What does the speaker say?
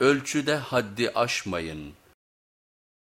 Ölçüde haddi aşmayın.